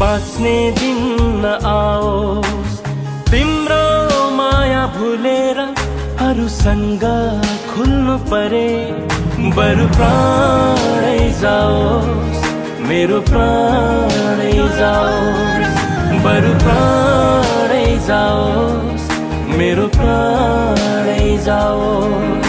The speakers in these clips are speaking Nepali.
बाँच्ने दिन आओस्। तिम्रो माया भुलेर अरूसँग खुल्नु परे। बरु प्राणै जाओस्। मेरो प्राणै जाओस्। बरु प्राणै जाओस्। मेरो प्राणै जाओस्।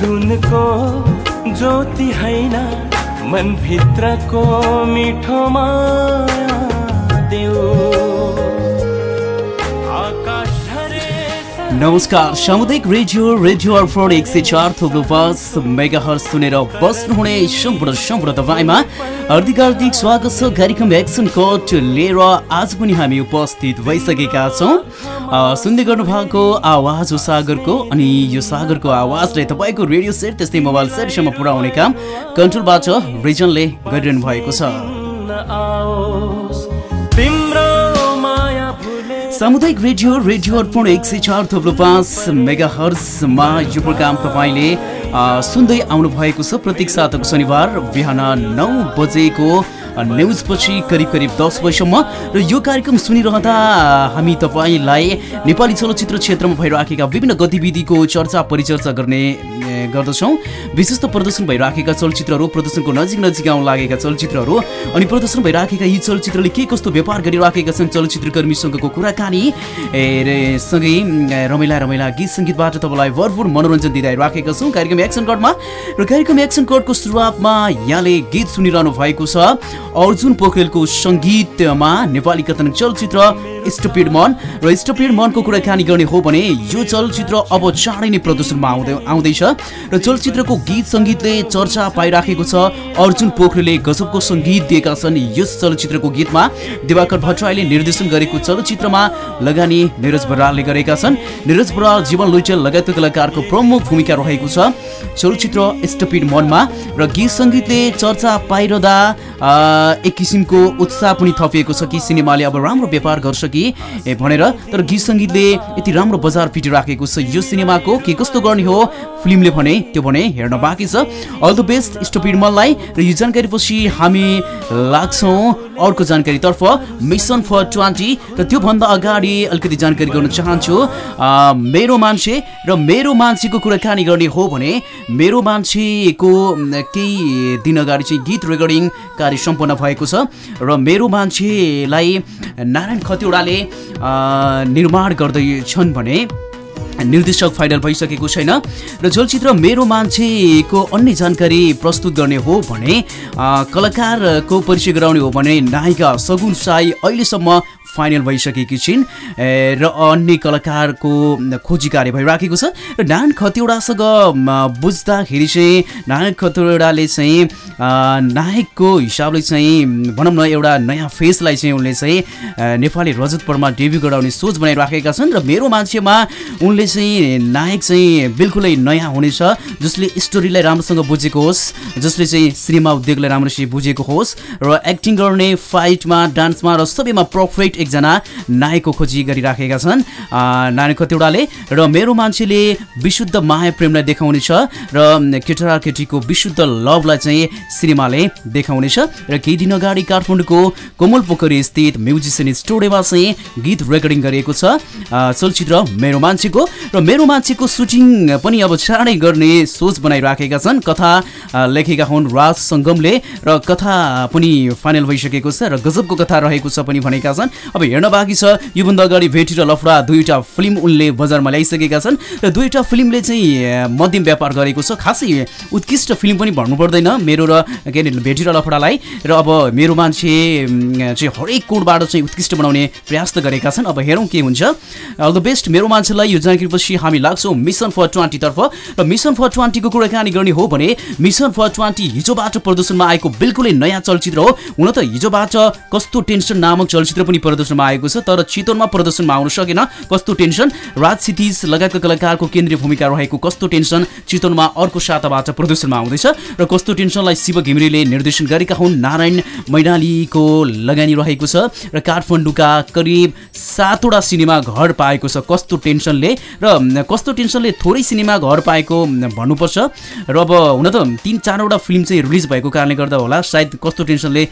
जुनको ज्योति होइन मनभित्रको मिठो माया देऊ नमस्कार सामुदायिक रेडियो रेडियो अर्फोड एक सय चार थोप्लो पाँच मेगा हर सुनेर बस्नुहुने सम्पूर्ण सम्पूर्ण तपाईँमा। हार्दिक हार्दिक स्वागत छ कार्यक्रम एक्सन कट लिएर आज पनि हामी उपस्थित भइसकेका छौँ। सुन्दै गर्नु भएको आवाज हो सागरको अनि यो सागरको आवाजले तपाईँको रेडियो सेट त्यस्तै मोबाइल सेटसम्म पुर्याउने काम कन्ट्रोलबाट रिजनले गरिरहनु भएको छ। सामुदायिक रेडियो रेडियो अर्पण एक सय चार थप्लो पाँच मेगा हर्समा यो प्रोग्राम तपाईँले सुन्दै आउनु भएको छ। प्रत्येक सातको शनिबार बिहान नौ बजेको न्युजपछि करिब करिब दस बजीसम्म। र यो कार्यक्रम सुनिरहँदा हामी तपाईँलाई नेपाली चलचित्र क्षेत्रमा भइराखेका विभिन्न गतिविधिको चर्चा परिचर्चा गर्ने गर्दछौँ। विशेष त प्रदर्शन भइराखेका चलचित्रहरू प्रदर्शनको नजिक नजिक आउन लागेका चलचित्रहरू अनि प्रदर्शन भइराखेका यी चलचित्रले के कस्तो व्यापार गरिराखेका छन् चलचित्रकर्मीसँगको कुराकानी। सँगै रमाइला रमाइला गीत सङ्गीतबाट तपाईँलाई भरपुर मनोरञ्जन दिँदाइराखेका छौँ। कार्यक्रम एक्सन कटमा र कार्यक्रम एक्सन कटको सुरुवातमा यहाँले गीत सुनिरहनु भएको छ। अर्जुन पोखरेलको सङ्गीतमा नेपाली कथन चलचित्र स्टुपिड मन। र स्टुपिड मनको कुराकानी गर्ने हो भने यो चलचित्र अब चाँडै नै प्रदर्शनमा आउँदै आउँदैछ। र चलचित्रको गीत सङ्गीतले चर्चा पाइराखेको छ। अर्जुन पोखरेलले गजबको सङ्गीत दिएका छन्। यस चलचित्रको गीतमा दिवाकर भट्टराईले निर्देशन गरेको चलचित्रमा लगानी निरज बरालले गरेका छन्। निरज बराल जीवन लुइटेल लगायतका कलाकारको प्रमुख भूमिका रहेको छ। चलचित्र स्टपिड मनमा र गीत सङ्गीतले चर्चा पाइरहँदा एक किसिमको उत्साह पनि थपिएको छ कि सिनेमाले अब राम्रो व्यापार गर्छ कि भनेर। तर गीत सङ्गीतले यति राम्रो बजार पिटिराखेको छ। यो सिनेमाको के कस्तो गर्ने हो? फिल्मले भने त्यो भने हेर्न बाँकी छ। अल द बेस्ट स्टपिड मनलाई र यो जानकारी पछि हामी लाग्छौँ अर्को जानकारीतर्फ। मिसन फर ट्वेन्टी र त्योभन्दा अगाडि अलिकति जानकारी गर्न चाहन्छु। मेरो मान्छे र मेरो मान्छेको कुराकानी गर्ने हो भने मेरो मान्छेको केही दिन अगाडि चाहिँ गीत रेकर्डिङ कार्य सम्पन्न भएको छ। र मेरो मान्छेलाई नारायण खतिवडाले निर्माण गर्दैछन् भने निर्देशक फाइनल भइसकेको छैन। र चलचित्र मेरो मान्छेको अन्य जानकारी प्रस्तुत गर्ने हो भने कलाकारको परिचय गराउने हो भने नायिका सगुन साई अहिलेसम्म फाइनल भइसकेकी छिन्। र अन्य कलाकारको खोजी कार्य भइराखेको छ। र नारायण खतिवडासँग बुझ्दाखेरि चाहिँ नारायण खतिवडाले चाहिँ नायकको हिसाबले चाहिँ भनौँ न एउटा नयाँ फेसलाई चाहिँ उनले चाहिँ नेपाली रजत परमा डेब्यु गराउने सोच बनाइराखेका छन्। र मेरो मान्छेमा उनले चाहिँ नायक चाहिँ बिल्कुलै नयाँ हुनेछ जसले स्टोरीलाई राम्रोसँग बुझेको होस् जसले चाहिँ सिनेमा उद्योगलाई राम्रोसँग बुझेको होस् र एक्टिङ गर्ने फाइटमा डान्समा र सबैमा पर्फेक्ट एकजना नायकको खोजी गरिराखेका छन्। नारायण कतिवटाले र मेरो मान्छेले विशुद्ध माया प्रेमलाई देखाउनेछ र केटा केटीको विशुद्ध लभलाई चाहिँ सिनेमाले देखाउनेछ र केही दिन अगाडि काठमाडौँको कोमल पोखरी स्थित म्युजिसियन स्टुडियोमा चाहिँ गीत रेकर्डिङ गरिएको छ। चलचित्र मेरो मान्छेको र मेरो मान्छेको सुटिङ पनि अब चाँडै गर्ने सोच बनाइराखेका छन्। कथा लेखेका हुन् राज सङ्गमले र कथा पनि फाइनल भइसकेको छ र गजबको कथा रहेको छ पनि भनेका छन्। अब हेर्न बाँकी छ। योभन्दा अगाडि भेटी र लफडा दुईवटा फिल्म उनले बजारमा ल्याइसकेका छन् र दुईवटा फिल्मले चाहिँ मध्यम व्यापार गरेको छ। खासै उत्कृष्ट फिल्म पनि भन्नु पर्दैन मेरो र के अरे भेटी र लफडालाई। र अब मेरो मान्छे चाहिँ हरेक कोणबाट चाहिँ उत्कृष्ट बनाउने प्रयास त गरेका छन्। अब हेरौँ के हुन्छ। अल द बेस्ट मेरो मान्छेलाई यो जानकारीपछि हामी लाग्छौँ मिसन फर ट्वेन्टीतर्फ। र मिसन फर ट्वेन्टीको कुराकानी गर्ने हो भने मिसन फर ट्वेन्टी हिजोबाट प्रदर्शनमा आएको बिल्कुलै नयाँ चलचित्र हो। हुन त हिजोबाट कस्तो टेन्सन नामक चलचित्र पनि प्रदर्शनमा आएको छ तर चितवनमा प्रदर्शनमा आउन सकेन। कस्तो टेन्सन? राज सितिज लगायतका कलाकारको केन्द्रीय भूमिका रहेको कस्तो टेन्सन? चितवनमा अर्को साताबाट प्रदर्शनमा आउँदैछ। र कस्तो टेन्सनलाई शिव घिमिरेले निर्देशन गरेका हुन्? नारायण मैनालीको लगानी रहेको छ। र काठमाडौँका करिब सातवटा सिनेमा घर पाएको छ। कस्तो टेन्सनले? र कस्तो टेन्सनले थोरै सिनेमा घर पाएको भन्नुपर्छ। र अब हुन त तिन चारवटा फिल्म चाहिँ रिलिज भएको कारणले गर्दा होला। सायद कस्तो टेन्सनले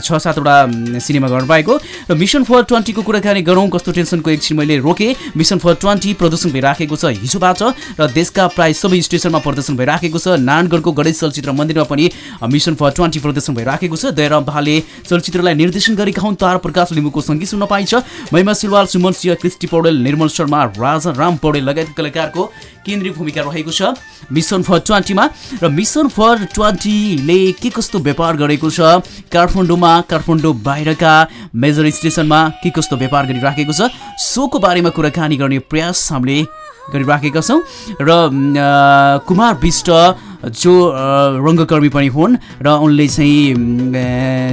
छ सातवटा सिनेमा घर पाएको। र मिसन फर ट्वेन्टीको कुराकानी गरौँ कस्तो टेन्सनको एकछिन मैले रोकेँ। मिसन फर ट्वेन्टी प्रदर्शन भइराखेको छ हिजोबाट र देशका प्राय सबै स्टेसनमा प्रदर्शन भइराखेको छ। नारायणगढको गणेश चलचित्र मन्दिरमा पनि मिसन फर ट्वेन्टी प्रदर्शन भइराखेको छ। दयाराम भाले चलचित्रलाई निर्देशन गरेका हुन्। तारा प्रकाश लिम्बूको सङ्गीत सुन्न पाइन्छ। महिमा सिलवाल सुमन सिंह क्रिस्टी पौडेल निर्मल शर्मा राजा राम पौडेल लगायत कलाकारको केन्द्रीय भूमिका रहेको छ मिसन फर ट्वेन्टीमा र मिसन फर ट्वेन्टीले के कस्तो व्यापार गरेको छ? काठमाडौँमा काठमाडौँ बाहिरका मेजर स्टेसनमा के कस्तो व्यापार गरिराखेको छ सोको बारेमा कुराकानी गर्ने प्रयास हामीले गरिराखेका छौँ। र कुमार विष्ट जो रङ्गकर्मी पनि हुन् र उनले चाहिँ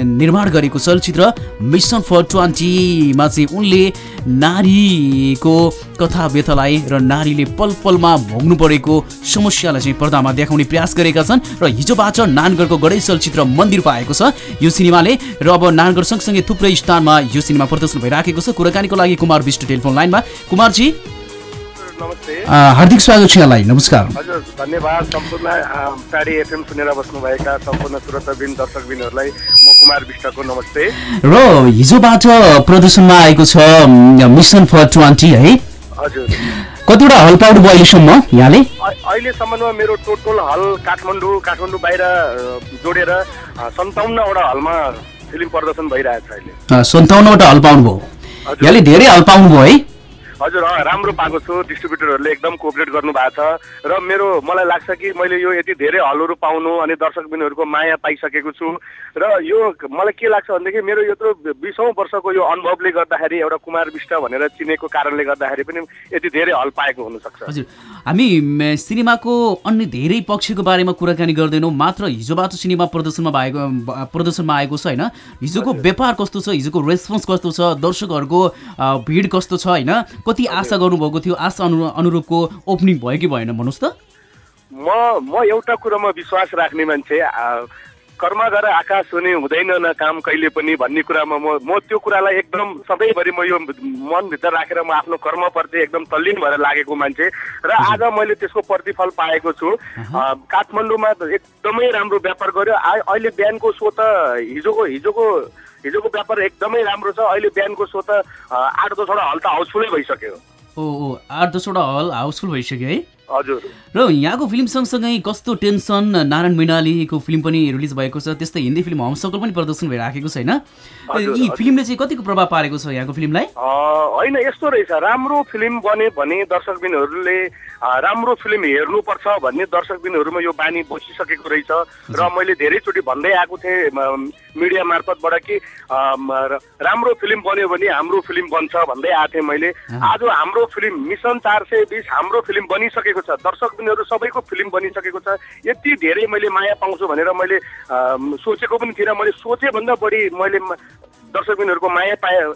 निर्माण गरेको चलचित्र मिसन फर ट्वेन्टीमा चाहिँ उनले नारीको कथा व्यथालाई र नारीले पल पलमा भोग्नु परेको समस्यालाई चाहिँ पर्दामा देखाउने प्रयास गरेका छन् र हिजोबाट नानगढको गणेश चलचित्र मन्दिर पाएको छ यो सिनेमाले। र अब नानगढ सँगसँगै थुप्रै स्थानमा यो सिनेमा प्रदर्शन भइराखेको छ। कुराकानीको लागि कुमार विष्ट टेलिफोन लाइनमा। कुमारजी। हार्दिक स्वागत छ यहाँलाई। नमस्कार। हजुर धन्यवाद। सम्पूर्ण एफएम सुनेर बस्नुभएका सम्पूर्ण श्रोताबिन दर्शकबिनहरूलाई म कुमार विष्टको नमस्ते। र हिजोबाट प्रदर्शनमा आएको छ मिसन फर ट्वेन्टी है? हजुर। कतिवटा हल पाउनु भयो अहिलेसम्म यहाँले? अहिलेसम्ममा मेरो टोटल हल काठमाडौँ काठमाडौँ बाहिर जोडेर सन्ताउन्नवटा हलमा फिल्म प्रदर्शन भइरहेछ अहिले। सन्ताउन्नवटा हल पाउनुभयो। यहाँले धेरै हल पाउनुभयो है? हजुर राम्रो पाएको छु। डिस्ट्रिब्युटरहरूले एकदम कोअपरेट गर्नु भएको छ। र मेरो मलाई लाग्छ कि मैले यो यति धेरै हलहरू पाउनु अनि दर्शकबिनहरूको माया पाइसकेको छु। र यो मलाई के लाग्छ भनेदेखि मेरो यत्रो बिसौँ वर्षको यो अनुभवले गर्दाखेरि एउटा कुमार विष्ट भनेर चिनेको कारणले गर्दाखेरि पनि यति धेरै हल पाएको हुनसक्छ। हजुर हामी सिनेमाको अन्य धेरै पक्षको बारेमा कुराकानी गर्दैनौँ। मात्र हिजोबाट सिनेमा प्रदर्शनमा भएको प्रदर्शनमा आएको छ होइन? हिजोको व्यापार कस्तो छ? हिजोको रेस्पोन्स कस्तो छ? दर्शकहरूको भिड कस्तो छ होइन? कति आशा गर्नुभएको थियो? आशा अनु अनुरूपको ओपनिङ भयो कि भएन भन्नुहोस् त। म म एउटा कुरोमा विश्वास राख्ने मान्छे कर्म गर आकाश हुने हुँदैन न काम कहिले पनि भन्ने कुरामा म म त्यो कुरालाई एकदम सधैँभरि म यो मनभित्र राखेर म आफ्नो कर्मप्रति एकदम तल्लीन भएर लागेको मान्छे र आज मैले त्यसको प्रतिफल पाएको छु। काठमाडौँमा एकदमै राम्रो व्यापार गर्यो। आ- अहिले बिहानको सो त हिजोको हिजोको हिजोको व्यापार एकदमै राम्रो छ अहिले बिहानको सो त आठ दसवटा हल त हाउसफुलै भइसक्यो। ओ ओ आठ दसवटा हल हाउसफुल भइसक्यो है? हजुर। र यहाँको फिल्म सँगसँगै कस्तो टेन्सन नारायण मैनालीको फिल्म पनि रिलिज भएको छ त्यस्तै हिन्दी फिल्म हमसकल पनि प्रदर्शन भइराखेको छ होइन हजुर, यी। फिल्मले चाहिँ कतिको प्रभाव पारेको छ यहाँको फिल्मलाई? होइन यस्तो रहेछ। राम्रो फिल्म बने भने दर्शकबिनहरूले राम्रो फिल्म हेर्नुपर्छ भन्ने दर्शकबिनहरूमा यो बानी बसिसकेको रहेछ। र मैले धेरैचोटि भन्दै आएको थिएँ मिडिया मार्फतबाट कि राम्रो फिल्म बन्यो भने हाम्रो फिल्म बन्छ भन्दै आएको थिएँ मैले। आज हाम्रो फिल्म मिसन चार सय बिस हाम्रो फिल्म बनिसकेको छ। दर्शकबिनहरू सबैको फिल्म बनिसकेको छ। यति धेरै मैले माया पाउँछु भनेर मैले सोचेको पनि थिइनँ। मैले सोचेभन्दा बढी मैले दर्शकबिनहरूको माया पाएँ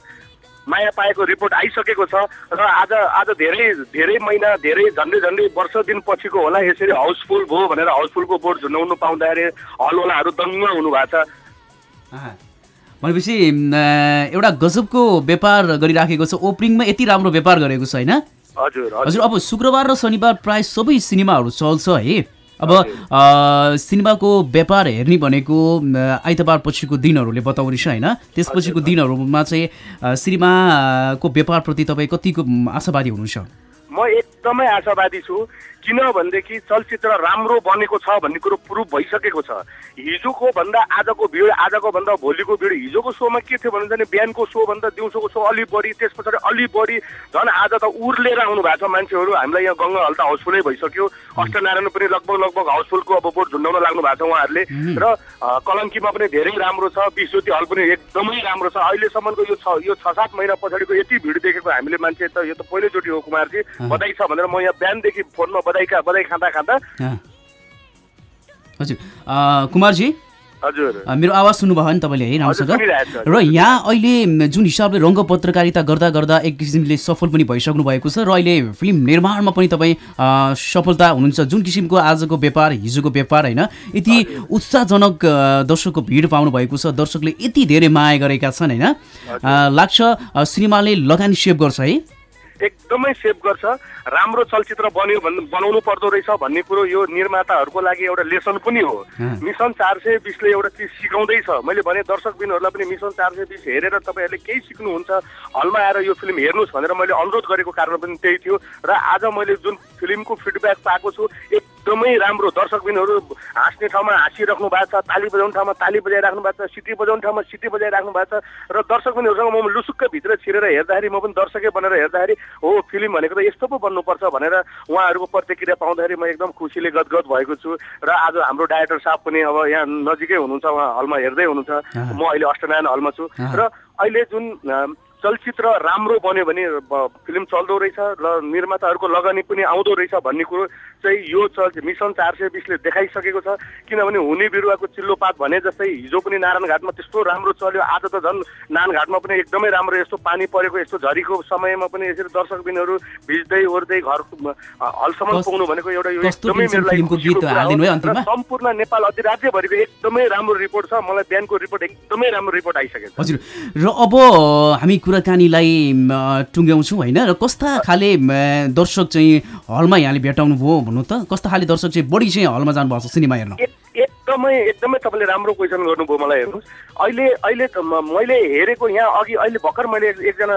माया पाएको रिपोर्ट आइसकेको छ र आज आज धेरै धेरै महिना धेरै झन्डै झन्डै वर्ष दिन पछिको होला। यसरी हाउसफुल भयो भनेर हाउसफुलको बोर्ड झुन्डाउनु पाउँदाखेरि हलवालाहरू दङ्ग हुनुभएको छ। भनेपछि एउटा गजबको व्यापार गरिराखेको छ। ओपनिङमा यति राम्रो व्यापार गरेको छ होइन? हजुर अब शुक्रबार र शनिबार प्राय सबै सिनेमाहरू चल्छ है। अब सिनेमाको व्यापार हेर्ने भनेको आइतबार पछिको दिनहरूले बताउने छ होइन? त्यसपछिको दिनहरूमा चाहिँ सिनेमाको व्यापारप्रति तपाईँ कतिको आशावादी हुनुहुन्छ? म एकदमै आशावादी छु। किनभनेदेखि चलचित्र राम्रो बनेको छ भन्ने कुरो प्रुभ भइसकेको छ। हिजोको भन्दा आजको भिड आजको भन्दा भोलिको भिड हिजोको सोमा के थियो भने चाहिँ बिहानको सो भन्दा दिउँसोको सो अलि बढी त्यस पछाडि अलि बढी झन् आज त उर्लेर आउनु भएको छ मान्छेहरू। हामीलाई यहाँ गङ्गा हल त हाउसफुलै भइसक्यो। अष्टनारायण पनि लगभग लगभग हाउसफुलको अब बोट झुन्डाउन लाग्नु भएको छ उहाँहरूले। र कलङ्कीमा पनि धेरै राम्रो छ। विश्वज्योति हल पनि एकदमै राम्रो छ। अहिलेसम्मको यो छ यो छ सात महिना पछाडिको यति भिड देखेको हामीले मान्छे त यो त पहिलोचोटि हो कुमारजी। बधाई छ भनेर म यहाँ बिहानदेखि फोनमा बधाईका बधाई खाँदा खाँदा। हजुर। कुमारजी? हजुर। मेरो आवाज सुन्नुभयो नि तपाईँले है राम्रोसँग? र यहाँ अहिले जुन हिसाबले रङ्ग पत्रकारिता गर्दा गर्दा एक किसिमले सफल पनि भइसक्नु भएको छ र अहिले फिल्म निर्माणमा पनि तपाईँ सफलता हुनुहुन्छ। जुन किसिमको आजको व्यापार हिजोको व्यापार होइन यति उत्साहजनक दर्शकको भिड पाउनु भएको छ दर्शकले यति धेरै माया गरेका छन् होइन। लाग्छ सिनेमाले लगानी सेभ गर्छ है। एकदमै सेभ गर्छ। राम्रो चलचित्र बन्यो भन् बनाउनु पर्दो रहेछ भन्ने कुरो यो निर्माताहरूको लागि एउटा लेसन पनि हो। मिसन चार सय बिसले एउटा चिज सिकाउँदैछ। मैले भने दर्शकबिनहरूलाई पनि मिसन चार सय बिस हेरेर तपाईँहरूले केही सिक्नुहुन्छ हलमा आएर यो फिल्म हेर्नुहोस् भनेर मैले अनुरोध गरेको कारण पनि त्यही थियो। र आज मैले जुन फिल्मको फिडब्याक पाएको छु। एकदमै राम्रो दर्शकबिनहरू हाँस्ने ठाउँमा हाँसिराख्नु भएको छ ताली बजाउने ठाउँमा ताली बजाइराख्नु भएको छ सिटी बजाउने ठाउँमा सिटी बजाइराख्नु भएको छ र दर्शकबिनहरूसँग म लुसुक्क भित्र छिरेर हेर्दाखेरि म पनि दर्शकै बनेर हेर्दाखेरि हो फिल्म भनेको त यस्तो पो बन्नुपर्छ भनेर उहाँहरूको प्रतिक्रिया पाउँदाखेरि म एकदम खुसीले गदगद भएको छु र आज हाम्रो डाइरेक्टर साहब पनि अब यहाँ नजिकै हुनुहुन्छ उहाँ हलमा हेर्दै हुनुहुन्छ। म अहिले अष्टनारायण हलमा छु। र अहिले जुन चलचित्र राम्रो बन्यो भने फिल्म चल्दो रहेछ र निर्माताहरूको लगानी पनि आउँदो रहेछ भन्ने कुरो चाहिँ यो चल मिसन चार सय बिसले देखाइसकेको छ। किनभने हुने बिरुवाको चिल्लोपात भने जस्तै हिजो पनि नारायण घाटमा त्यस्तो राम्रो चल्यो आज त झन् नारायण घाटमा पनि एकदमै राम्रो यस्तो पानी परेको यस्तो झरीको समयमा पनि यसरी दर्शकबिनहरू भिज्दै ओर्दै घर हलसम्म पुग्नु भनेको एउटा यो एकदमै मेरो लागि? सम्पूर्ण नेपाल अधिराज्यभरिको एकदमै राम्रो रिपोर्ट छ। मलाई बिहानको रिपोर्ट एकदमै राम्रो रिपोर्ट आइसकेको छ। हजुर। र अब हामी कुराकानीलाई टुङ्ग्याउँछौँ होइन? र कस्ता खाले दर्शक चाहिँ हलमा यहाँले भेटाउनु भयो भन्नु त? कस्ता खाले दर्शक चाहिँ बढी चाहिँ हलमा जानुभएको छ सिनेमा हेर्न? एकदमै एकदमै तपाईँले राम्रो क्वेसन गर्नुभयो मलाई हेर्नुहोस् अहिले अहिले मैले हेरेको यहाँ अघि अहिले भर्खर मैले एक- एकजना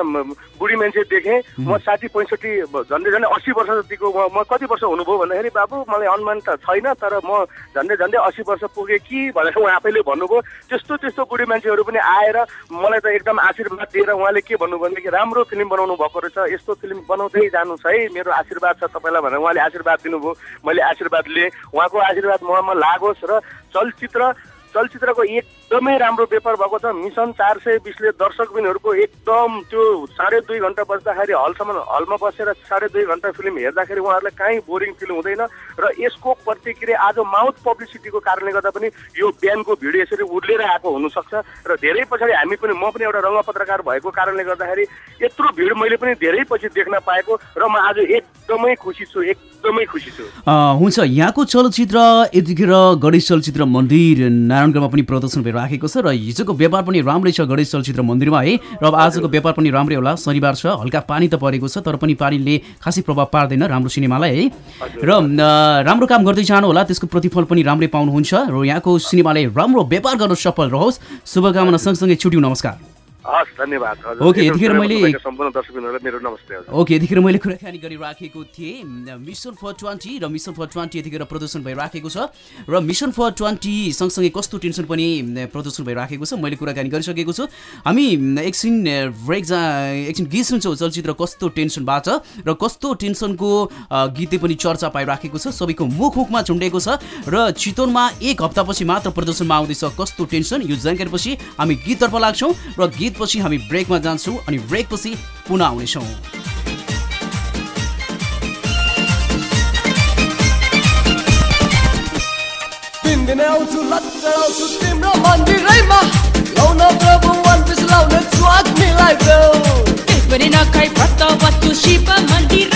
बुढी मान्छे देखेँ। म साठी पैँसठी झन्डै झन्डै अस्सी वर्ष जतिको म म कति वर्ष हुनुभयो भन्दाखेरि बाबु मलाई अनुमान त छैन तर म झन्डै झन्डै अस्सी वर्ष पुगेँ कि? भनेर उहाँ आफैले भन्नुभयो। त्यस्तो त्यस्तो बुढी मान्छेहरू पनि आएर मलाई त एकदम आशीर्वाद दिएर उहाँले के भन्नु भनेदेखि राम्रो फिल्म बनाउनु भएको रहेछ यस्तो फिल्म बनाउँदै जानुहोस् है मेरो आशीर्वाद छ तपाईँलाई भनेर उहाँले आशीर्वाद दिनुभयो। मैले आशीर्वाद लिएँ। उहाँको आशीर्वाद ममा लागोस् र चलचित्र चलचित्रको एकदमै राम्रो व्यापार भएको छ। मिसन चार सय बिसले दर्शकबिनहरूको एकदम त्यो साढे दुई घन्टा बस्दाखेरि हलसम्म हलमा बसेर साढे दुई घन्टा फिल्म हेर्दाखेरि उहाँहरूलाई काहीँ बोरिङ फिल हुँदैन र यसको प्रतिक्रिया आज माउथ पब्लिसिटीको कारणले गर्दा पनि यो बिहानको भिडियो यसरी उर्लेर आएको हुनसक्छ र धेरै पछाडि हामी पनि म पनि एउटा रङ्ग पत्रकार भएको कारणले गर्दाखेरि यत्रो भिड मैले पनि धेरै पछि देख्न पाएको र म आज एकदमै खुसी छु एकदमै खुसी छु। हुन्छ। यहाँको चलचित्र यतिखेर गणेश चलचित्र मन्दिर नारायणगढमा पनि प्रदर्शन भइराखेको छ र हिजोको व्यापार पनि राम्रै छ गणेश चलचित्र मन्दिरमा है? र अब आजको व्यापार पनि राम्रै होला। शनिबार छ हल्का पानी त परेको छ तर पनि पानीले खासै प्रभाव पार्दैन राम्रो सिनेमालाई है? र राम्रो काम गर्दै जानु होला त्यसको प्रतिफल पनि राम्रै पाउनुहुन्छ। र यहाँको सिनेमाले राम्रो व्यापार गर्न सफल रहोस्। शुभकामना सँगसँगै छुट्यौँ नमस्कार। हस् धन्यवाद। हजुर ओके, यतिखेर मैले- सम्पूर्ण मेरो नमस्ते ओके यतिखेर मैले कुराकानी गरिराखेको थिएँ। मिसन फर ट्वेन्टी र मिसन फर ट्वेन्टी यतिखेर प्रदर्शन भइराखेको छ। र मिसन फर ट्वेन्टी सँगसँगै कस्तो टेन्सन पनि प्रदर्शन भइराखेको छ मैले कुराकानी गरिसकेको छु। हामी एकछिन ब्रेक जा एकछिन गीत सुन्छौँ चलचित्र कस्तो टेन्सनबाट र कस्तो टेन्सनको अ, गीतै पनि चर्चा पाइराखेको छ। सबैको मुख मुखमा झुन्डेको छ। र चितवनमा एक हप्तापछि मात्र प्रदर्शनमा आउँदैछ कस्तो टेन्सन। यो जानकारीपछि हामी गीततर्फ लाग्छौँ र गीतपछि हामी ब्रेकमा जान्छौँ अनि ब्रेकपछि पुनः आउनेछौँ तिन आउँछु लट्टर आउँछु तिम्रो मन्दिरैमा। लाउन प्रभु वान पिस लाउने स्वाद मिलाइदेऊ। पनि नखाइ व्रत बस्तु शिव मन्दिरैमा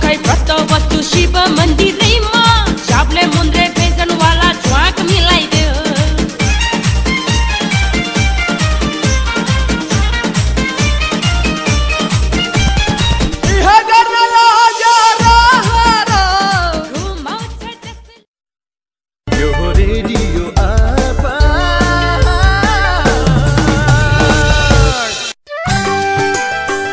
पनि नखाइ व्रत बस्तु शिव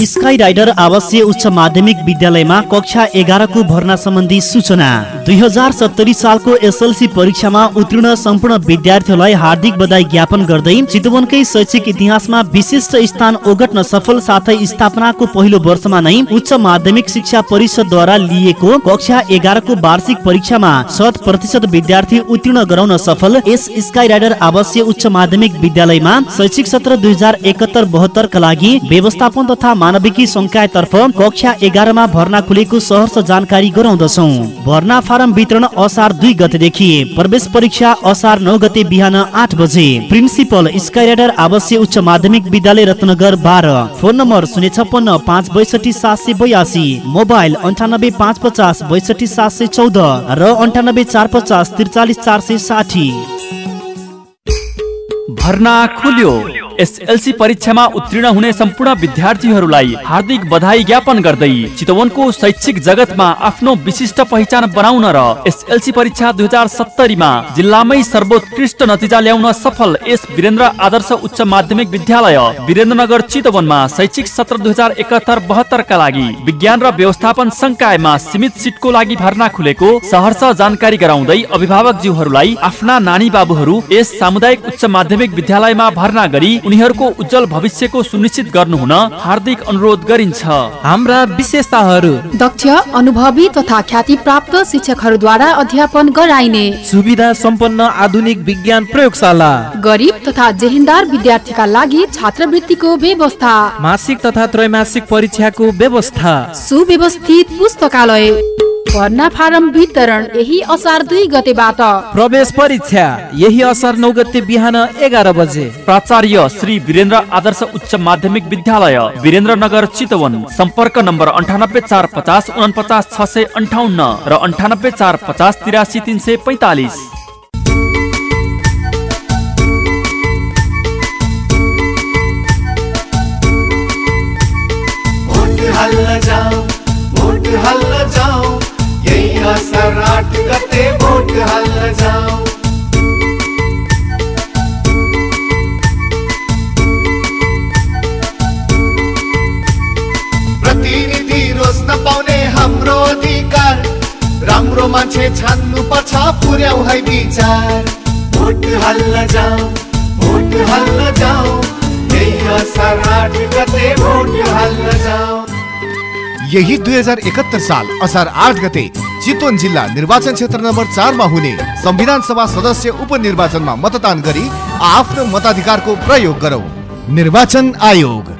स्काई राइडर आवासीय उच्च माध्यमिक विद्यालयमा कक्षा एघारको भर्ना सम्बन्धी सूचना। दुई हजार सत्तरी सालको एसएलसी परीक्षामा उत्तीर्ण सम्पूर्ण विद्यार्थीहरूलाई हार्दिक बधाई ज्ञापन गर्दै चितवनकै शैक्षिक इतिहासमा विशिष्ट स्थान ओगट्न सफल साथै स्थापनाको पहिलो वर्षमा नै उच्च माध्यमिक शिक्षा परिषदद्वारा लिएको कक्षा एघारको वार्षिक परीक्षामा शत प्रतिशत विद्यार्थी उत्तीर्ण गराउन सफल। यस स्काई राइडर आवासीय उच्च माध्यमिक विद्यालयमा शैक्षिक सत्र दुई हजार एकहत्तर बहत्तरका लागि व्यवस्थापन तथा मानविकी संकायतर्फ कक्षा एघारमा भर्ना खुलेको सहर्ष जानकारी गराउँदछौ। भर्ना फारम वितरण असार दुई गतेदेखि प्रवेश परीक्षा असार नौ गते बिहान आठ बजे। प्रिन्सिपल स्काई राइडर आवासीय उच्च माध्यमिक विद्यालय रत्नगर बाह्र। फोन नम्बर शून्य छप्पन्न पाँच बैसठी सात सय बयासी। मोबाइल अन्ठानब्बे पाँच पचास बैसठी सात सय चौध र अन्ठानब्बे चार पचास त्रिचालिस चार सय साठी। भर्ना खुल्यो। एसएलसी परीक्षामा उत्तीर्ण हुने सम्पूर्ण विद्यार्थीहरूलाई हार्दिक बधाई ज्ञापन गर्दै चितवनको शैक्षिक जगतमा आफ्नो विशिष्ट पहिचान बनाउन र एसएलसी परीक्षा दुई हजार सत्तरीमा जिल्लामै सर्वोत्कृष्ट नतिजा ल्याउन सफल यस वीरेन्द्र आदर्श उच्च माध्यमिक विद्यालय वीरेन्द्रनगर चितवनमा शैक्षिक सत्र दुई हजार एकहत्तर बहत्तरका लागि विज्ञान र व्यवस्थापन संकायमा सीमित सिटको लागि भर्ना खुलेको सहर्ष जानकारी गराउँदै अभिभावकज्यूहरूलाई आफ्ना नानी बाबुहरू यस सामुदायिक उच्च माध्यमिक विद्यालयमा भर्ना गरी उनीहरूको उज्जवल भविष्यको सुनिश्चित गर्नुहुन हार्दिक अनुरोध गरिन्छ। हाम्रा विशेषताहरू। दक्ष अनुभवी तथा ख्याति प्राप्त शिक्षकहरूद्वारा अध्यापन गराइने। सुविधा सम्पन्न आधुनिक विज्ञान प्रयोगशाला। गरिब तथा जेहेन्दार विद्यार्थीका लागि छात्रवृत्तिको व्यवस्था। मासिक तथा त्रैमासिक परीक्षाको व्यवस्था। सुव्यवस्थित पुस्तकालय। भर्ना फारम वितरण यही असार दुई गतेबाट। प्रवेश परीक्षा यही असार नौ गते बिहान एघार बजे। प्राचार्य श्री वीरेन्द्र आदर्श उच्च माध्यमिक विद्यालय वीरेन्द्रनगर चितवन। सम्पर्क नम्बर अन्ठानब्बे चार पचास उनपचास छ सय अन्ठाउन्न र अन्ठानब्बे चार पचास तिरासी तिन सय पैँतालिस। असार आठ गते भोट हाल्न जाऊ प्रतिनिधि रोज्न पाउने हाम्रो अधिकार। राम्रो मान्छे छान्नु पर्छ पुर्याउ है विचार। भोट हाल्न जाऊ भोट हाल्न जाऊ यही असार आठ गते भोट हाल्न जाऊ यही दुई हजार एकहत्तर साल असार आठ गते चितवन जिल्ला निर्वाचन क्षेत्र नम्बर चारमा हुने संविधान सभा सदस्य उपनिर्वाचनमा मतदान गरी आफ्नो मताधिकारको प्रयोग गरौँ। निर्वाचन आयोग।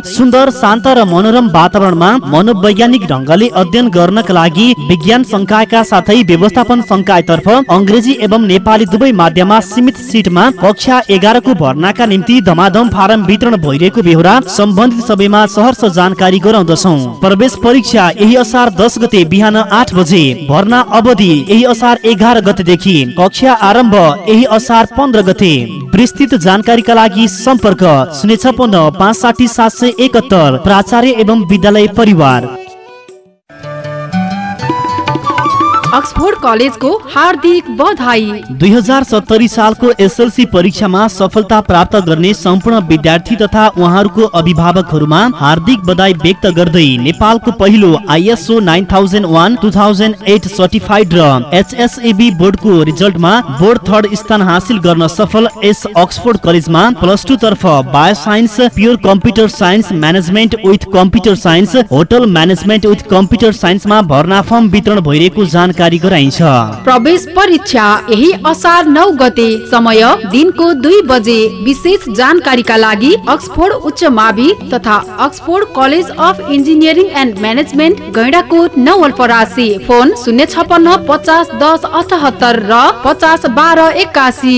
सुन्दर शान्त र मनोरम वातावरणमा मनोवैज्ञानिक ढङ्गले अध्ययन गर्नका लागि विज्ञान संकायका साथै व्यवस्थापन संकायतर्फ अङ्ग्रेजी एवं नेपाली दुवै माध्यममा सीमित सिटमा कक्षा एघारको भर्नाका निम्ति धमाधम फारम वितरण भइरहेको बेहोरा सम्बन्धित सबैमा सहर्ष जानकारी गराउँदछौ। प्रवेश परीक्षा यही असार दस गते बिहान आठ बजे भर्ना अवधि यही असार एघार गतेदेखि कक्षा आरम्भ यही असार पन्ध्र गते। विस्तृत जानकारीका लागि सम्पर्क शून्य छपन्न पाँच साठी सात सय प्राचार्य एवं विद्यालय परिवार अक्सफोर्ड कलेजको हार्दिक बधाई। दुई हजार सत्तरी सालको एसएलसी परीक्षामा सफलता प्राप्त गर्ने सम्पूर्ण विद्यार्थी तथा उहाँहरूको अभिभावकहरूमा हार्दिक बधाई व्यक्त गर्दै नेपालको पहिलो ISO nine thousand one two thousand eight certified र एचएसएबी बोर्डको रिजल्टमा बोर्ड थर्ड स्थान हासिल गर्न सफल यस अक्सफोर्ड कलेजमा प्लस टू तर्फ bio science pure computer science management with computer science hotel management with computer साइन्समा भर्ना फर्म वितरण भइरहेको जानकारी गराइन्छ। प्रवेश परीक्षा यही असार नौ गते समय दिनको दुई बजे विशेष जानकारीका लागि अक्सफोर्ड उच्च मावि तथा Oxford College of Engineering and Management Gaidakot Nawalparasi. Phone शून्य छपन्न पचास दस अठहत्तर र पचास बाह्र एक्कासी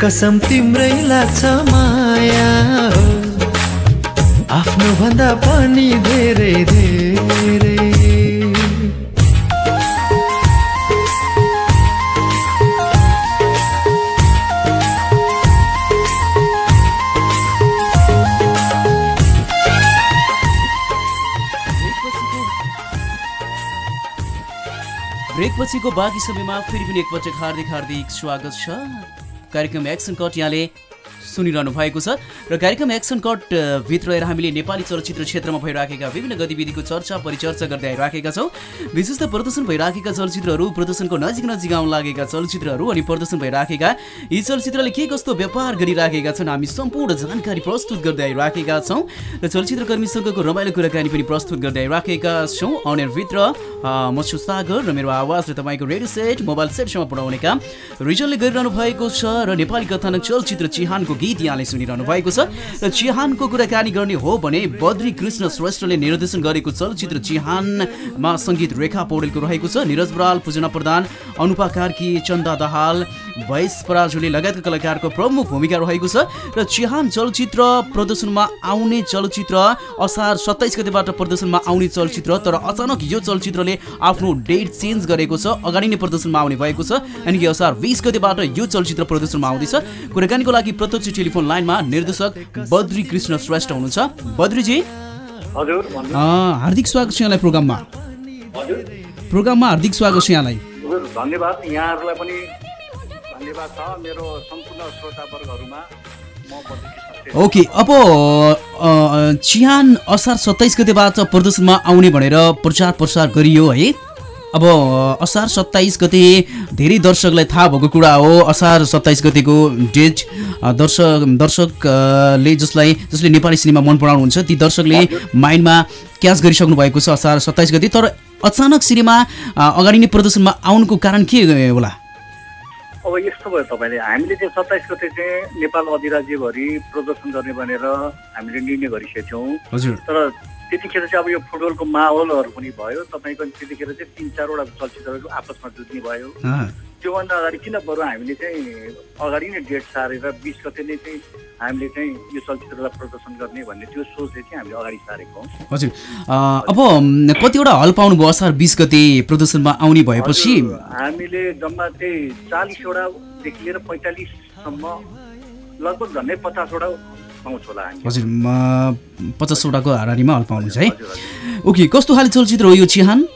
कसम तिम्रै लाग्छ माया। हो आफ्नो भन्दा पनि धेरै धेरै। ब्रेक पछिको बाँकी समयमा फेरि पनि एकपटक हार्दिक हार्दिक स्वागत छ। कार्यक्रम एक्सन कट यहाँले सुनिरहनु भएको छ। र कार्यक्रम एक्सन कट अ, भित्र रहेर हामीले नेपाली चलचित्र क्षेत्रमा भइराखेका विभिन्न गतिविधिको चर्चा परिचर्चा गर्दै आइराखेका छौँ। विशेष त प्रदर्शन भइराखेका चलचित्रहरू प्रदर्शनको नजिक नजिक आउन लागेका चलचित्रहरू अनि प्रदर्शन भइराखेका यी चलचित्रले के कस्तो व्यापार गरिराखेका छन् हामी सम्पूर्ण जानकारी प्रस्तुत गर्दै आइराखेका छौँ र चलचित्रकर्मीसँगको रमाइलो कुराकानी पनि प्रस्तुत गर्दै आइराखेका छौँ। अनएयरभित्र अ, म छु सागर र मेरो आवाज र तपाईँको रेडियो सेट मोबाइल सेटसम्म पुऱ्याउने काम रिजनले गरिरहनु भएको छ र नेपाली कथानक चलचित्र चिहानको गीत यहाँले सुनिरहनु भएको छ। र चिहानको कुराकानी गर्ने हो भने बद्री कृष्ण श्रेष्ठले निर्देशन गरेको चलचित्र चिहानमा सङ्गीत रेखा पौडेलको रहेको छ। निरज बराल पूजना प्रधान अनुपा कार्की चन्दा दाहाल भैस पराजुली लगायतका कलाकारको प्रमुख भूमिका रहेको छ र चिहान चलचित्र प्रदर्शनमा आउने चलचित्र असार सत्ताइस गतेबाट प्रदर्शनमा आउने चलचित्र तर अचानक यो चलचित्रले आफ्नो डेट चेन्ज गरेको छ अगाडि नै प्रदर्शनमा आउने भएको छ अनि कि असार बिस गतेबाट यो चलचित्र प्रदर्शनमा आउँदैछ। कुराकानीको लागि प्रत्यक्ष टेलिफोन लाइनमा निर्देशक बद्री कृष्ण श्रेष्ठ हुनुहुन्छ। बद्रीजी? हजुर हार्दिक स्वागत छ यहाँलाई प्रोग्राममा। प्रोग्राममा हार्दिक स्वागत छ यहाँलाई। धन्यवाद। यहाँहरूलाई पनि धन्यवाद छ मेरो सम्पूर्ण श्रोतावर्गहरूमा। ओके अब चिहान असार सत्ताइस गतेबाट प्रदर्शनमा आउने भनेर प्रचार प्रसार गरियो है। अब असार सत्ताइस गते धेरै दर्शकलाई थाहा भएको कुरा हो। असार सत्ताइस गतेको डेट दर्शक दर्शकले जसलाई जसले नेपाली सिनेमा मन पराउनुहुन्छ ती दर्शकले माइन्डमा क्याच गरिसक्नु भएको छ असार सत्ताइस गते। तर अचानक सिनेमा अगाडि नै प्रदर्शनमा आउनुको कारण के होला? अब यस्तो भयो तपाईँले। हामीले चाहिँ सत्ताइस गते चाहिँ नेपाल अधिराज्यभरि प्रदर्शन गर्ने भनेर हामीले निर्णय गरिसकेका हजुर। तर त्यतिखेर चाहिँ अब यो फुटबलको माहौलहरू पनि भयो। तपाईँको त्यतिखेर चाहिँ तिन चारवटा चलचित्रहरू आपसमा जुझ्ने भयो। त्योभन्दा अगाडि किन बरु हामीले चाहिँ अगाडि नै डेट सारेर बिस गते नै चाहिँ हामीले चाहिँ यो चलचित्रलाई प्रदर्शन गर्ने भन्ने त्यो सोचले चाहिँ हामीले अगाडि सारेको हौँ। हजुर। अब कतिवटा हल पाउनुभयो असार बिस गते प्रदर्शनमा आउने भएपछि? हामीले जम्मा चाहिँ चालिसवटादेखि लिएर पैँतालिससम्म लगभग झन्डै पचासवटा हजुर पचासवटाको हाराहारीमा हल पाउनुहुन्छ है। ओके कस्तो खाले चलचित्र हो यो चिहान?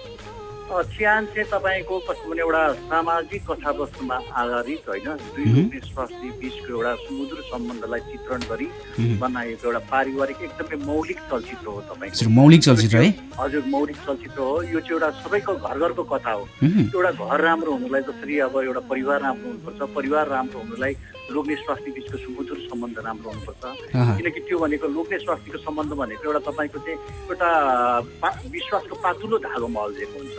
अ, चिहान चाहिँ तपाईँको कस्तो भने एउटा सामाजिक कथावस्तुमा आधारित होइन दुई स्वास्नी बिचको एउटा सुमधुर सम्बन्धलाई चित्रण गरी। बनाएको एउटा पारिवारिक एकदमै मौलिक चलचित्र हो तपाईँको हजुर, मौलिक चलचित्र है? हजुर मौलिक चलचित्र हो यो चाहिँ एउटा सबैको घर घरको कथा हो। एउटा घर राम्रो हुनुलाई जसरी अब एउटा परिवार राम्रो हुनुपर्छ परिवार राम्रो हुनुलाई लोग्ने स्वास्नी बिचको सुमधुर सम्बन्ध राम्रो हुनुपर्छ। किनकि त्यो भनेको लोग्ने स्वास्नीको सम्बन्ध भनेको एउटा तपाईँको चाहिँ एउटा पा- विश्वासको पातुलो धागोमा अल्झेको हुन्छ।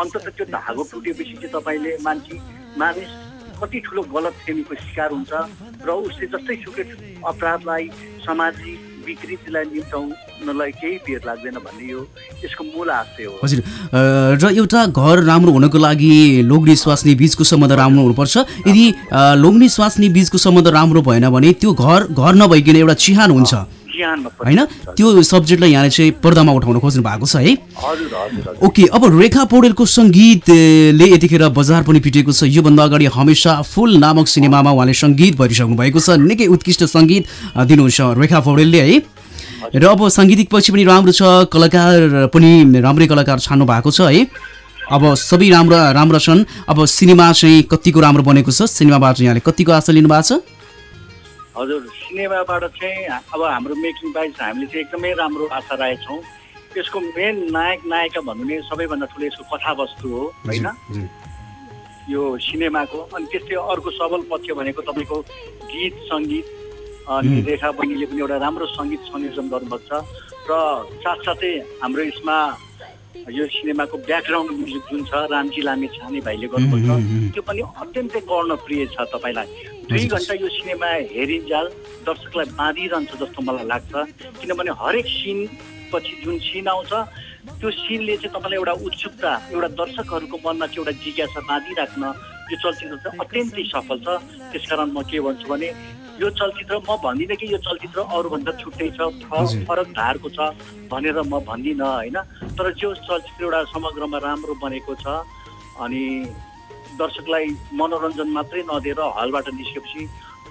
अन्तत त्यो धागो टुटेपछि चाहिँ तपाईँले मान्छे मानिस कति ठुलो गलत फेमीको शिकार हुन्छ र उसले जस्तै सुकै अपराधलाई सामाजिक विकृतिलाई निम्ताउनलाई केही बेर लाग्दैन भन्ने यो यसको मूल आशय हो। हजुर। र एउटा घर राम्रो हुनको लागि लोग्ने स्वास्नी बिचको सम्बन्ध राम्रो हुनुपर्छ। यदि लोग्ने स्वास्नी बिचको सम्बन्ध राम्रो भएन भने त्यो घर घर नभइकन एउटा चिहान हुन्छ। होइन? त्यो सब्जेक्टलाई यहाँले चाहिँ पर्दामा उठाउन खोज्नु भएको छ है। ओके अब रेखा पौडेलको सङ्गीतले यतिखेर बजार पनि पिटेको छ। योभन्दा अगाडि हमेसा फुल नामक सिनेमामा उहाँले सङ्गीत भरिसक्नु भएको छ। निकै उत्कृष्ट सङ्गीत दिनुहुन्छ रेखा पौडेलले है। र अब साङ्गीतिक पक्ष पनि राम्रो छ। कलाकार पनि राम्रै कलाकार छान्नु भएको छ है। अब सबै राम्रो राम्रो छन्। अब सिनेमा चाहिँ कतिको राम्रो बनेको छ? सिनेमाबाट यहाँले कतिको आशा लिनु भएको छ? हजुर सिनेमाबाट चाहिँ अब हाम्रो मेकिङ वाइज हामीले चाहिँ एकदमै राम्रो आशा राखेछौँ। यसको मेन नायक नायिका भन्नु नै सबैभन्दा ठुलो यसको कथावस्तु हो होइन? यो सिनेमाको अनि त्यस्तै अर्को सबल पक्ष भनेको तपाईँको गीत सङ्गीत अनि। रेखा बहिनीले पनि एउटा राम्रो सङ्गीत संयोजन गर्नुभएको छ। र साथसाथै हाम्रो यसमा यो सिनेमाको ब्याकग्राउन्ड म्युजिक जुन छ रामजी लामे छाने भाइले गर्नुभएको। छ त्यो पनि अत्यन्तै कर्णप्रिय छ तपाईँलाई। दुई घन्टा यो सिनेमा हेरिन्जाल दर्शकलाई बाँधिरहन्छ जस्तो मलाई लाग्छ। किनभने हरेक सिन पछि जुन सिन आउँछ त्यो सिनले चाहिँ तपाईँलाई एउटा उत्सुकता एउटा दर्शकहरूको मनमा चाहिँ एउटा जिज्ञासा बाँधिराख्न यो चलचित्र चाहिँ अत्यन्तै सफल छ। त्यसकारण म के भन्छु भने यो चलचित्र म भन्दिनँ कि यो चलचित्र अरूभन्दा छुट्टै छ। फरक धारको छ भनेर म भन्दिनँ होइन? तर त्यो चलचित्र एउटा समग्रमा राम्रो बनेको छ अनि दर्शकलाई मनोरञ्जन मात्रै नदिएर हलबाट निस्केपछि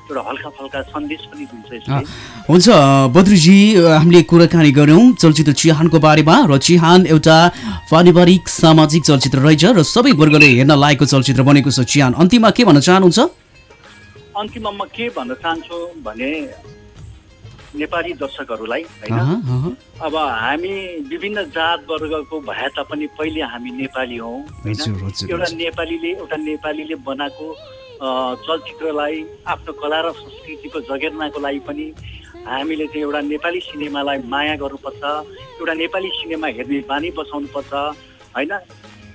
एउटा हल्का फल्का सन्देश पनि दिन्छ हुन्छ बद्रुजी हामीले कुराकानी गऱ्यौँ चलचित्र चिहानको बारेमा र चिहान एउटा पारिवारिक सामाजिक चलचित्र रहेछ र सबै वर्गले हेर्न लायकको चलचित्र बनेको छ। चिहान अन्तिममा के भन्न चाहनुहुन्छ? अन्तिममा म के भन्न चाहन्छु भने नेपाली दर्शकहरूलाई होइन। अब हामी विभिन्न जात वर्गको भए तापनि पहिले हामी नेपाली हौँ होइन एउटा। नेपालीले एउटा नेपालीले बनाएको चलचित्रलाई आफ्नो कला र संस्कृतिको जगेर्नाको लागि पनि हामीले चाहिँ एउटा नेपाली सिनेमालाई माया गर्नुपर्छ एउटा नेपाली सिनेमा हेर्ने बानी बसाउनुपर्छ होइन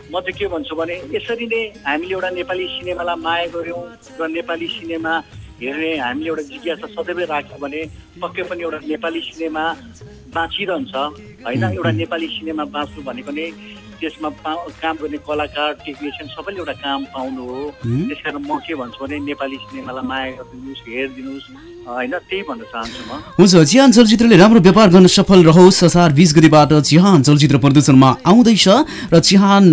म चाहिँ के भन्छु भने यसरी नै हामीले एउटा नेपाली सिनेमालाई माया गऱ्यौँ र नेपाली सिनेमा हेर्ने हामीले एउटा जिज्ञासा सदैव राख्यो भने पक्कै पनि एउटा नेपाली सिनेमा बाँचिरहन्छ। होइन एउटा नेपाली सिनेमा बाँच्नु भनेको नै त्यसमा काम गर्ने कलाकार टेक्निसियन सबैले एउटा काम पाउनु हो। हुँ। त्यसकारण म के भन्छु भने नेपाली सिनेमालाई माया गरिदिनुहोस् हेरिदिनुहोस् होइन त्यही भन्न चाहन्छु म। हुन्छ चिहान चलचित्रले राम्रो व्यापार गर्न सफल रहोस् असार बिस गतिबाट चिहान चलचित्र प्रदर्शनमा आउँदैछ र चिहान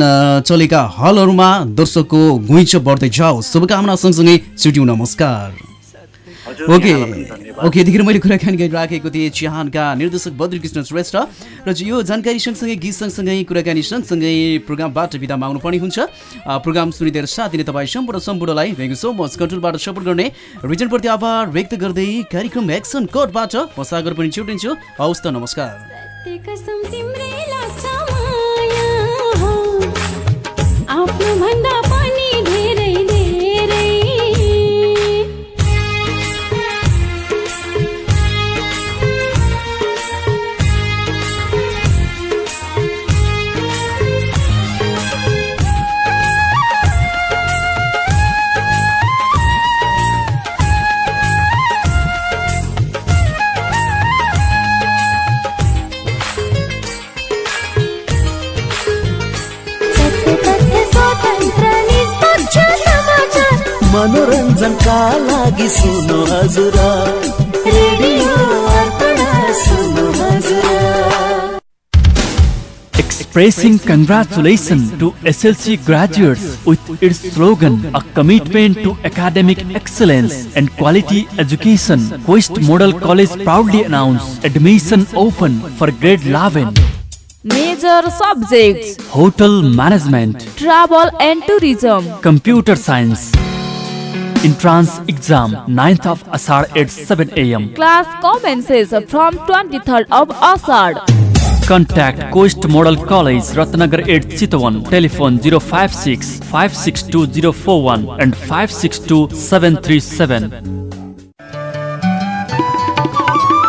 चलेका हलहरूमा दर्शकको घुइँचो बढ्दै जाओस्। शुभकामना सँगसँगै छुट्यौँ नमस्कार। ओके। ओके यतिखेर मैले कुराकानी गरिराखेको थिएँ चिहानका निर्देशक बद्रीकृष्ण श्रेष्ठ र यो जानकारी सँगसँगै गीत सँगसँगै कुराकानी सँगसँगै प्रोग्रामबाट बिदा माग्नु पर्ने हुन्छ। प्रोग्राम सुनिदिएर साथ दिने तपाईँ सम्पूर्ण सम्पूर्णलाई थ्याङ्क यू सो मच कन्ट्रोलबाट सपोर्ट गर्ने रिजनप्रति आभार व्यक्त गर्दै कार्यक्रम एक्सन कटबाट म सागर पनि छुटिन्छु हवस् त नमस्कार। भजनका लागि सुन्नु हजुर Expressing congratulations to SLC graduates with its slogan, a commitment to academic excellence and quality education, Quest Model College proudly announced admission open for grade 11. Major subjects Hotel Management, Travel and Tourism, Computer Science. Entrance exam 9th of Asar at 7 am. Class commences from 23rd of Asad. Contact Coast Model College, Ratnagar 8 Chitwan. Telephone 056 562041 and 562737.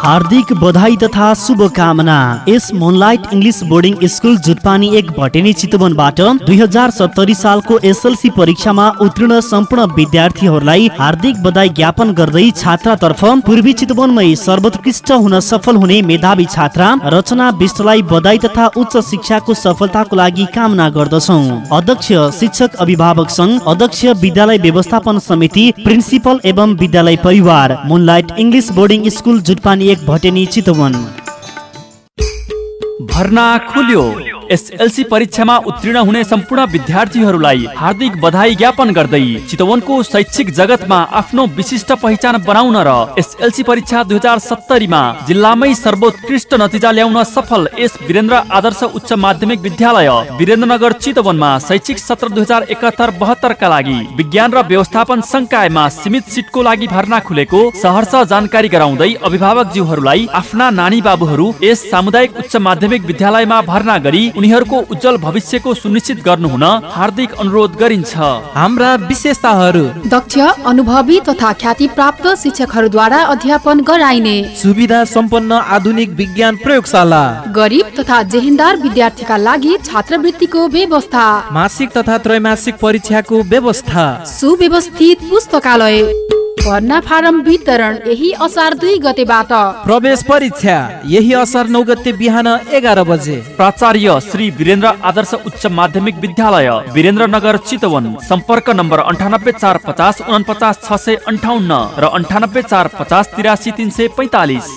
हार्दिक बधाई तथा शुभकामना। यस Moonlight English boarding school Jutpani एक भटेनी चितवनबाट दुई हजार सत्तरी सालको एसएलसी परीक्षामा उत्तीर्ण सम्पूर्ण विद्यार्थीहरूलाई हार्दिक बधाई ज्ञापन गर्दै छात्रातर्फ पूर्वी चितवनमै सर्वोत्कृष्ट हुन सफल हुने मेधावी छात्रा रचना विष्टलाई बधाई तथा उच्च शिक्षाको सफलताको लागि कामना गर्दछौ। अध्यक्ष शिक्षक अभिभावक सङ्घ अध्यक्ष विद्यालय व्यवस्थापन समिति प्रिन्सिपल एवं विद्यालय परिवार। Moonlight English boarding school Jutpani Bhateni Chitwan भर्ना खुल्यो। एसएलसी परीक्षामा उत्तीर्ण हुने सम्पूर्ण विद्यार्थीहरूलाई हार्दिक बधाई ज्ञापन गर्दै चितवनको शैक्षिक जगतमा आफ्नो विशिष्ट पहिचान बनाउन र एसएलसी परीक्षा दुई हजार सत्तरीमा जिल्लामै सर्वोत्कृष्ट नतिजा ल्याउन सफल एस वीरेन्द्र आदर्श उच्च माध्यमिक विद्यालय वीरेन्द्रनगर चितवनमा शैक्षिक सत्र दुई हजार एकात्तर बहत्तरका लागि विज्ञान र व्यवस्थापन संकायमा सीमित सिटको लागि भर्ना खुलेको सहर्ष जानकारी गराउँदै अभिभावकज्यूहरूलाई आफ्ना नानी बाबुहरू यस सामुदायिक उच्च माध्यमिक विद्यालयमा भर्ना गरी उनीहरूको उज्जवल भविष्यको सुनिश्चित गर्नुहुन हार्दिक अनुरोध गरिन्छ। हाम्रा विशेषताहरू। दक्ष अनुभवी तथा ख्याति प्राप्त शिक्षकहरूद्वारा अध्यापन गराइने। सुविधा सम्पन्न आधुनिक विज्ञान प्रयोगशाला। गरिब तथा जेहेन्दार विद्यार्थीका लागि छात्रवृत्तिको व्यवस्था। मासिक तथा त्रैमासिक परीक्षाको व्यवस्था। सुव्यवस्थित पुस्तकालय। भर्ना फारम वितरण यही असार दुई गतेबाट। प्रवेश परीक्षा यही असार नौ गते बिहान एघार बजे। प्राचार्य श्री वीरेन्द्र आदर्श उच्च माध्यमिक विद्यालय वीरेन्द्रनगर चितवन। सम्पर्क नम्बर अन्ठानब्बे चार पचास उनपचास छ सय अन्ठाउन्न र अन्ठानब्बे चार पचास तिरासी तिन सय पैँतालिस।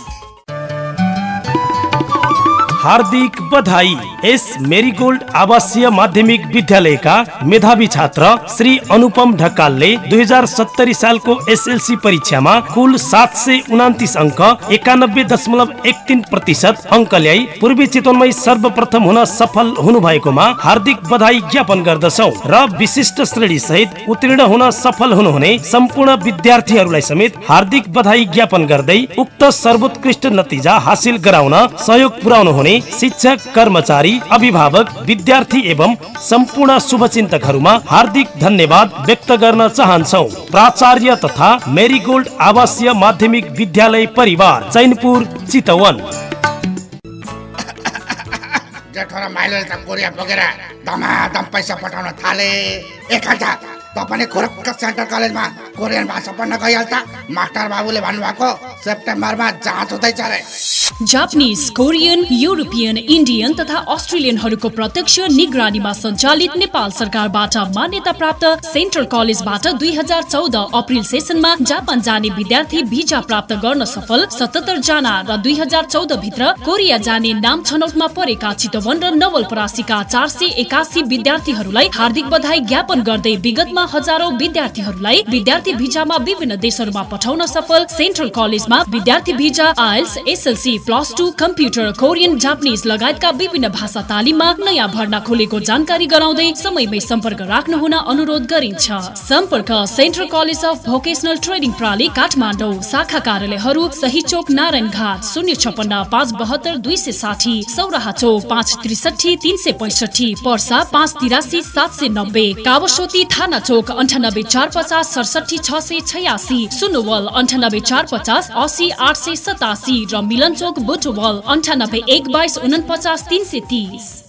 हार्दिक बधाई। यस मेरीगोल्ड आवासीय माध्यमिक विद्यालयका मेधावी छात्र श्री अनुपम ढकालले दुई हजार सत्तरी सालको एसएलसी परीक्षामा कुल सात सय उनातिस अङ्क एकानब्बे दशमलव एक तिन प्रतिशत अङ्क ल्याई पूर्वी चितवनमै सर्वप्रथम हुन सफल हुनु भएकोमा हार्दिक बधाई ज्ञापन गर्दछौ र विशिष्ट श्रेणी सहित उत्तीर्ण हुन सफल हुनुहुने सम्पूर्ण विद्यार्थीहरूलाई समेत हार्दिक बधाई ज्ञापन गर्दै उक्त सर्वोत्कृष्ट नतिजा हासिल गराउन सहयोग पुर्याउनु हुने शिक्षक कर्मचारी अभिभावक विद्यार्थी एवं सम्पूर्ण शुभचिन्तकहरूमा हार्दिक धन्यवाद व्यक्त गर्न चाहन्छौ। प्राचार्य तथा मेरीगोल्ड आवासीय माध्यमिक विद्यालय परिवार चैनपुर चितवन। र धमाधम पैसा पठाउन थाले। खुरक्क सेन्ट्रल कलेजमा कोरियन भाषा पढ्न गइहाल्छ मास्टर बाबुले भन्नुभएको सेप्टेम्बरमा जाँच हुँदैछ अरे जापानिज कोरियन युरोपियन इन्डियन तथा अस्ट्रेलियनहरूको प्रत्यक्ष निगरानीमा सञ्चालित नेपाल सरकारबाट मान्यता प्राप्त सेन्ट्रल कलेजबाट दुई हजार चौध अप्रिल सेसनमा जापान जाने विद्यार्थी भिजा प्राप्त गर्न सफल सतहत्तर जना र दुई हजार चौध भित्र कोरिया जाने नाम छनौटमा परेका चितवन र नवलपरासीका चार सय एकासी विद्यार्थीहरूलाई हार्दिक बधाई ज्ञापन गर्दै विगतमा हजारौं विद्यार्थीहरूलाई विद्यार्थी भिजामा विभिन्न देशहरूमा पठाउन सफल सेन्ट्रल कलेजमा विद्यार्थी visa IELTS SLC plus two computer Korean Japanese लगायतका विभिन्न भाषा तालिममा नयाँ भर्ना खोलेको जानकारी गराउँदै समयमै सम्पर्क राख्नु हुन अनुरोध गरिन्छ। सम्पर्क Central College of Vocational Training प्रणाली काठमाडौँ शाखा कार्यालयहरू सही चोक नारायण घाट शून्य छपन्न पाँच बहत्तर दुई सय साठी सौराहा चोक पाँच त्रिसठी तिन सय पैसठी पर्सा पाँच तिरासी सात सय नब्बे कावसोती थाना चोक अन्ठानब्बे चार पचास सडसठी छ सय छयासी सुनवल अन्ठानब्बे चार पचास असी आठ सय सतासी र मिलन चोक बुटवल अन्ठानब्बे एक बाइस उनपचास तिन सय तिस।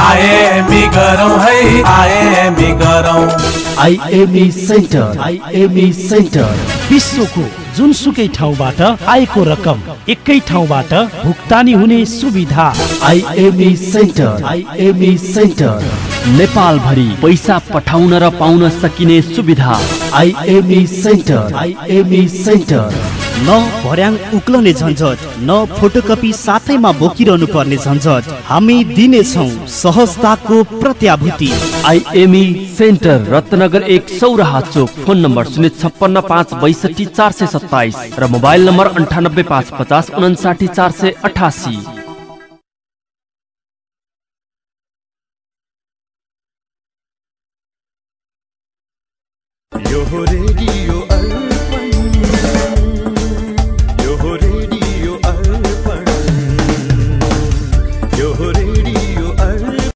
आइएमई गरौँ है। आइएमई गरौँ। IME centre IME centre. विश्वको जुनसुकै ठाउँबाट आएको रकम एकै ठाउँबाट भुक्तानी हुने सुविधा। IME centre IME centre. Nepal भरि पैसा पठाउन र पाउन सकिने सुविधा। IME centre IME centre. न भर्याङ उक्लने झन्झट न फोटोकपी साथैमा बोकिरहनु पर्ने झन्झट हामी दिनेछौ सहजताको प्रत्याभूति। आइएमई सेन्टर रत्नगर एक सौराहा चोक फोन नम्बर शून्य छप्पन्न पाँच बैसठी चार सय सत्ताइस र मोबाइल नम्बर अन्ठानब्बे पाँच पचास उन्साठी चार सय अठासी।